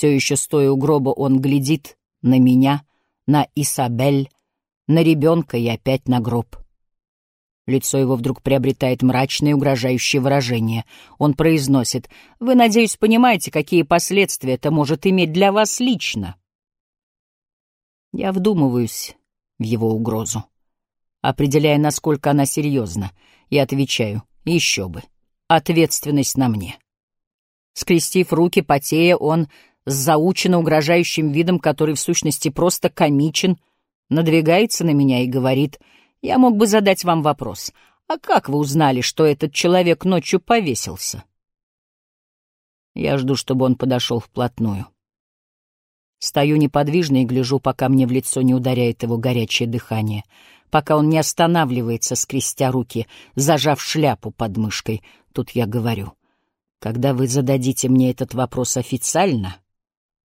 Все еще стоя у гроба, он глядит на меня, на Исабель, на ребенка и опять на гроб. Лицо его вдруг приобретает мрачное угрожающее выражение. Он произносит, «Вы, надеюсь, понимаете, какие последствия это может иметь для вас лично?» Я вдумываюсь в его угрозу, определяя, насколько она серьезна, и отвечаю, «Еще бы, ответственность на мне». Скрестив руки, потея, он с заученно угрожающим видом, который в сущности просто комичен, надвигается на меня и говорит — я мог бы задать вам вопрос. А как вы узнали, что этот человек ночью повесился? Я жду, чтобы он подошел вплотную. Стою неподвижно и гляжу, пока мне в лицо не ударяет его горячее дыхание, пока он не останавливается, скрестя руки, зажав шляпу под мышкой. Тут я говорю, когда вы зададите мне этот вопрос официально,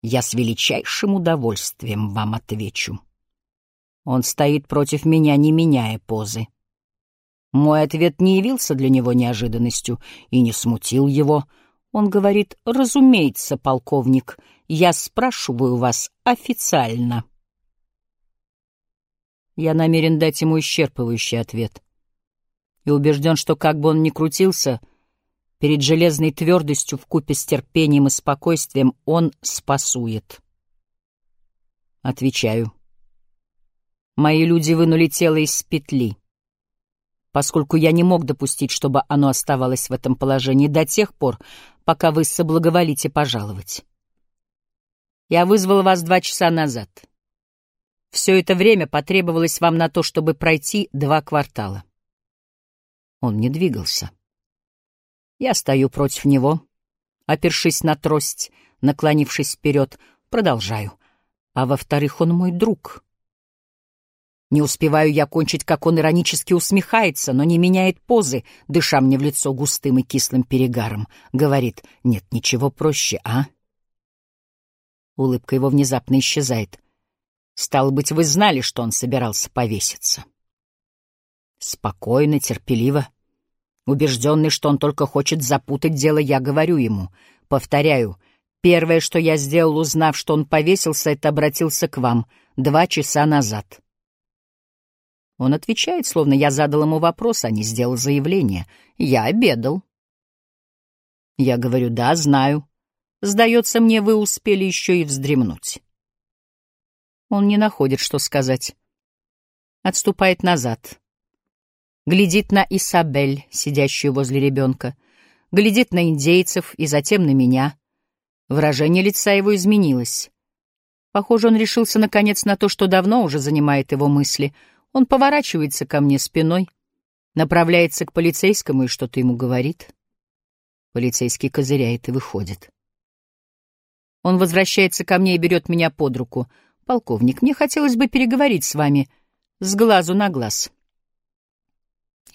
я с величайшим удовольствием вам отвечу. Он стоит против меня, не меняя позы. Мой ответ не явился для него неожиданностью и не смутил его. Он говорит, разумеется, полковник, я спрашиваю вас официально. Я намерен дать ему исчерпывающий ответ. И убежден, что как бы он ни крутился, перед железной твердостью в купе с терпением и спокойствием он спасует. Отвечаю. Мои люди вынули тело из петли, поскольку я не мог допустить, чтобы оно оставалось в этом положении до тех пор, пока вы соблаговолите пожаловать. Я вызвал вас два часа назад. Все это время потребовалось вам на то, чтобы пройти два квартала. Он не двигался. Я стою против него, опершись на трость, наклонившись вперед, продолжаю. А во-вторых, он мой друг. Не успеваю я кончить, как он иронически усмехается, но не меняет позы, дыша мне в лицо густым и кислым перегаром. Говорит, нет, ничего проще, а? Улыбка его внезапно исчезает. Стало быть, вы знали, что он собирался повеситься. Спокойно, терпеливо. Убежденный, что он только хочет запутать дело, я говорю ему. Повторяю, первое, что я сделал, узнав, что он повесился, это обратился к вам два часа назад. Он отвечает, словно я задал ему вопрос, а не сделал заявление. Я обедал. Я говорю, да, знаю. Сдается мне, вы успели еще и вздремнуть. Он не находит, что сказать. Отступает назад. Глядит на Исабель, сидящую возле ребенка. Глядит на индейцев и затем на меня. Выражение лица его изменилось. Похоже, он решился наконец на то, что давно уже занимает его мысли — он поворачивается ко мне спиной, направляется к полицейскому и что-то ему говорит. Полицейский козыряет и выходит. Он возвращается ко мне и берет меня под руку. «Полковник, мне хотелось бы переговорить с вами с глазу на глаз».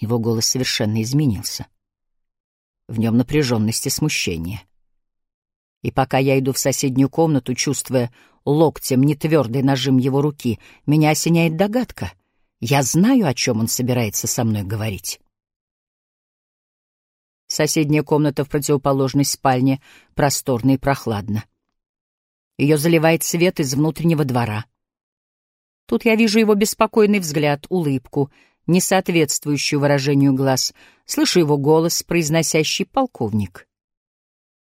Его голос совершенно изменился. В нем напряженность и смущение. И пока я иду в соседнюю комнату, чувствуя локтем нетвердый нажим его руки, меня осеняет догадка — я знаю, о чем он собирается со мной говорить. Соседняя комната в противоположной спальне просторна и прохладна. Ее заливает свет из внутреннего двора. Тут я вижу его беспокойный взгляд, улыбку, не соответствующую выражению глаз, слышу его голос, произносящий «полковник».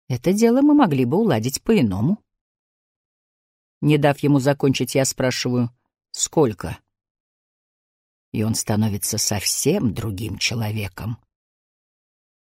Это дело мы могли бы уладить по-иному. Не дав ему закончить, я спрашиваю «Сколько?» и он становится совсем другим человеком.